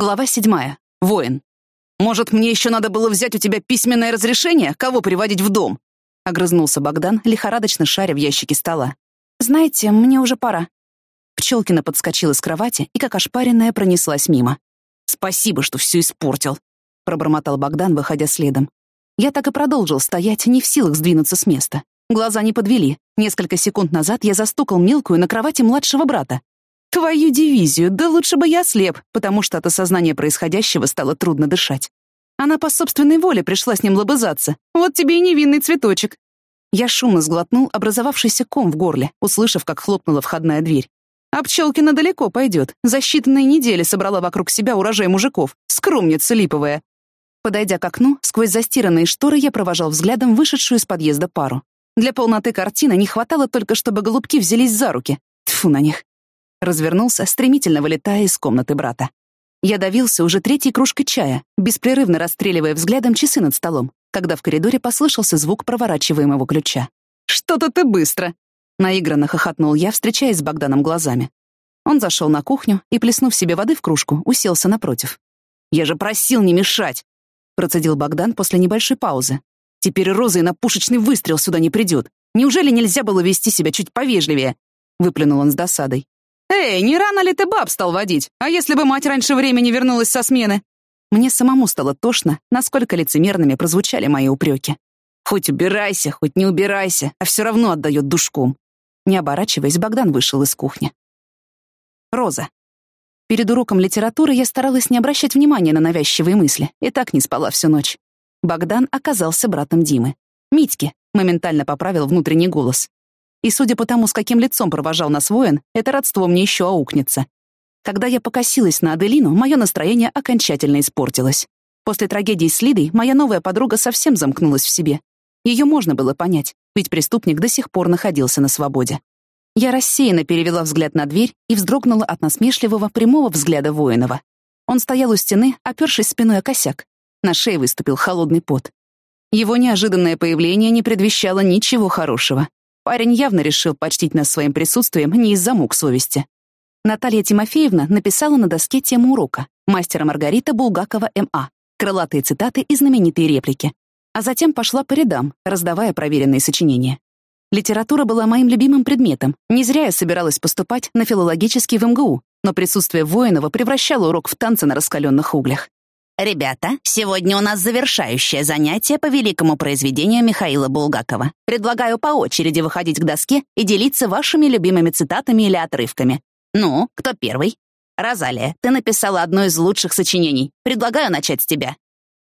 Глава седьмая. Воин. «Может, мне еще надо было взять у тебя письменное разрешение, кого приводить в дом?» — огрызнулся Богдан, лихорадочно шаря в ящике стола. «Знаете, мне уже пора». Пчелкина подскочила с кровати и, как ошпаренная, пронеслась мимо. «Спасибо, что все испортил», — пробормотал Богдан, выходя следом. Я так и продолжил стоять, не в силах сдвинуться с места. Глаза не подвели. Несколько секунд назад я застукал мелкую на кровати младшего брата. Твою дивизию, да лучше бы я слеп, потому что от осознания происходящего стало трудно дышать. Она по собственной воле пришла с ним лобызаться. Вот тебе и невинный цветочек. Я шумно сглотнул образовавшийся ком в горле, услышав, как хлопнула входная дверь. А Пчелкина далеко пойдет. За считанные недели собрала вокруг себя урожай мужиков. Скромница липовая. Подойдя к окну, сквозь застиранные шторы я провожал взглядом вышедшую из подъезда пару. Для полноты картины не хватало только, чтобы голубки взялись за руки. Тфу на них. Развернулся, стремительно вылетая из комнаты брата. Я давился уже третьей кружкой чая, беспрерывно расстреливая взглядом часы над столом, когда в коридоре послышался звук проворачиваемого ключа. «Что-то ты быстро!» Наигранно хохотнул я, встречаясь с Богданом глазами. Он зашел на кухню и, плеснув себе воды в кружку, уселся напротив. «Я же просил не мешать!» процедил Богдан после небольшой паузы. «Теперь Роза и на пушечный выстрел сюда не придет. Неужели нельзя было вести себя чуть повежливее?» выплюнул он с досадой. «Эй, не рано ли ты баб стал водить? А если бы мать раньше времени вернулась со смены?» Мне самому стало тошно, насколько лицемерными прозвучали мои упреки. «Хоть убирайся, хоть не убирайся, а все равно отдает душком». Не оборачиваясь, Богдан вышел из кухни. Роза. Перед уроком литературы я старалась не обращать внимания на навязчивые мысли, и так не спала всю ночь. Богдан оказался братом Димы. Митьки моментально поправил внутренний голос. И судя по тому, с каким лицом провожал нас воин, это родство мне еще аукнется. Когда я покосилась на Аделину, мое настроение окончательно испортилось. После трагедии с Лидой моя новая подруга совсем замкнулась в себе. Ее можно было понять, ведь преступник до сих пор находился на свободе. Я рассеянно перевела взгляд на дверь и вздрогнула от насмешливого прямого взгляда воинова. Он стоял у стены, опершись спиной о косяк. На шее выступил холодный пот. Его неожиданное появление не предвещало ничего хорошего. Парень явно решил почтить нас своим присутствием не из-за мук совести. Наталья Тимофеевна написала на доске тему урока «Мастера Маргарита Булгакова М.А.», крылатые цитаты и знаменитые реплики. А затем пошла по рядам, раздавая проверенные сочинения. Литература была моим любимым предметом. Не зря я собиралась поступать на филологический в МГУ, но присутствие Воинова превращало урок в танцы на раскаленных углях. «Ребята, сегодня у нас завершающее занятие по великому произведению Михаила Булгакова. Предлагаю по очереди выходить к доске и делиться вашими любимыми цитатами или отрывками. Ну, кто первый? Розалия, ты написала одно из лучших сочинений. Предлагаю начать с тебя».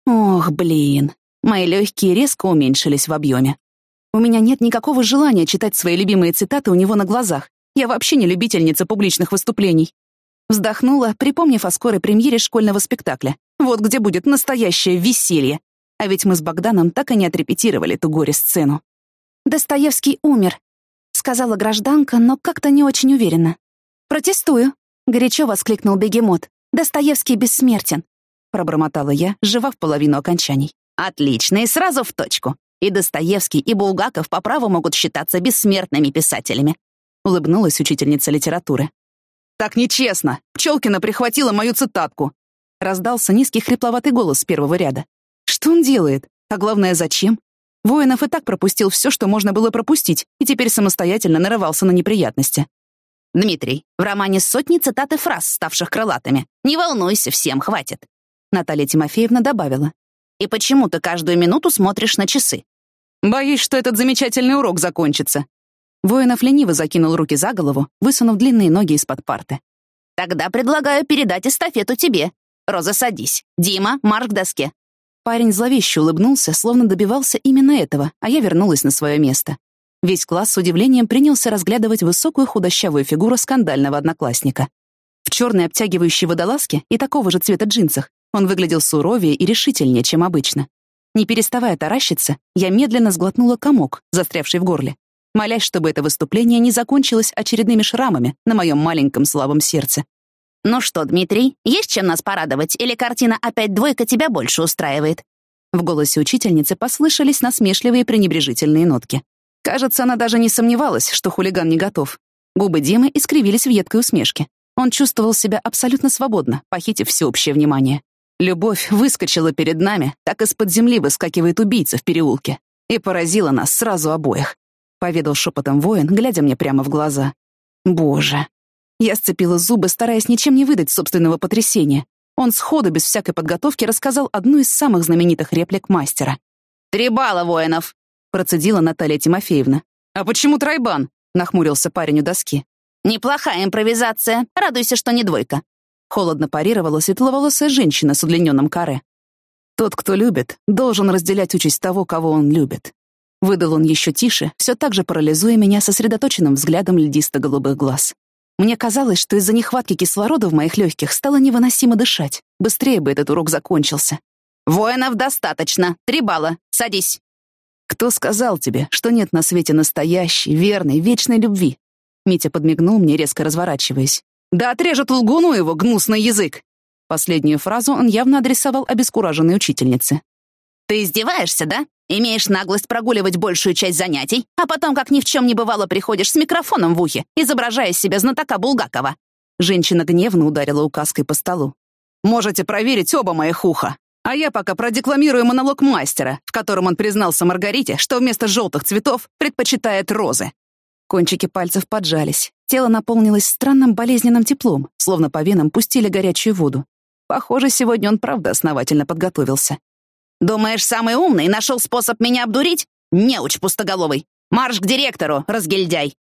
Ох, блин. Мои легкие резко уменьшились в объеме. У меня нет никакого желания читать свои любимые цитаты у него на глазах. Я вообще не любительница публичных выступлений. Вздохнула, припомнив о скорой премьере школьного спектакля. Вот где будет настоящее веселье. А ведь мы с Богданом так и не отрепетировали ту горе-сцену. «Достоевский умер», — сказала гражданка, но как-то не очень уверенно. «Протестую», — горячо воскликнул бегемот. «Достоевский бессмертен», — пробормотала я, сживав половину окончаний. «Отлично, и сразу в точку. И Достоевский, и Булгаков по праву могут считаться бессмертными писателями», — улыбнулась учительница литературы. «Так нечестно! Пчелкина прихватила мою цитатку!» Раздался низкий хрипловатый голос с первого ряда. «Что он делает? А главное, зачем? Воинов и так пропустил все, что можно было пропустить, и теперь самостоятельно нарывался на неприятности. «Дмитрий, в романе сотни цитат и фраз, ставших крылатыми. Не волнуйся, всем хватит», — Наталья Тимофеевна добавила. «И почему ты каждую минуту смотришь на часы?» «Боюсь, что этот замечательный урок закончится», Воинов лениво закинул руки за голову, высунув длинные ноги из-под парты. «Тогда предлагаю передать эстафету тебе. Роза, садись. Дима, марш к доске». Парень зловеще улыбнулся, словно добивался именно этого, а я вернулась на свое место. Весь класс с удивлением принялся разглядывать высокую худощавую фигуру скандального одноклассника. В черной обтягивающей водолазке и такого же цвета джинсах он выглядел суровее и решительнее, чем обычно. Не переставая таращиться, я медленно сглотнула комок, застрявший в горле молясь, чтобы это выступление не закончилось очередными шрамами на моем маленьком слабом сердце. «Ну что, Дмитрий, есть чем нас порадовать, или картина «Опять двойка» тебя больше устраивает?» В голосе учительницы послышались насмешливые пренебрежительные нотки. Кажется, она даже не сомневалась, что хулиган не готов. Губы Димы искривились в едкой усмешке. Он чувствовал себя абсолютно свободно, похитив всеобщее внимание. Любовь выскочила перед нами, так из-под земли выскакивает убийца в переулке, и поразила нас сразу обоих. Поведал шепотом воин, глядя мне прямо в глаза. Боже. Я сцепила зубы, стараясь ничем не выдать собственного потрясения. Он сходу, без всякой подготовки, рассказал одну из самых знаменитых реплик мастера. «Три балла, воинов!» — процедила Наталья Тимофеевна. «А почему тройбан?» — нахмурился парень у доски. «Неплохая импровизация. Радуйся, что не двойка». Холодно парировала светловолосая женщина с удлиненным каре. «Тот, кто любит, должен разделять участь того, кого он любит». Выдал он еще тише, все так же парализуя меня сосредоточенным взглядом льдисто-голубых глаз. Мне казалось, что из-за нехватки кислорода в моих легких стало невыносимо дышать. Быстрее бы этот урок закончился. «Воинов достаточно. Три балла. Садись». «Кто сказал тебе, что нет на свете настоящей, верной, вечной любви?» Митя подмигнул мне, резко разворачиваясь. «Да отрежет лгуну его гнусный язык!» Последнюю фразу он явно адресовал обескураженной учительнице. «Ты издеваешься, да? Имеешь наглость прогуливать большую часть занятий, а потом, как ни в чем не бывало, приходишь с микрофоном в ухе, изображая из себя знатока Булгакова». Женщина гневно ударила указкой по столу. «Можете проверить оба моих уха. А я пока продекламирую монолог мастера, в котором он признался Маргарите, что вместо желтых цветов предпочитает розы. Кончики пальцев поджались. Тело наполнилось странным болезненным теплом, словно по венам пустили горячую воду. Похоже, сегодня он правда основательно подготовился. «Думаешь, самый умный нашел способ меня обдурить? Неуч пустоголовый! Марш к директору, разгильдяй!»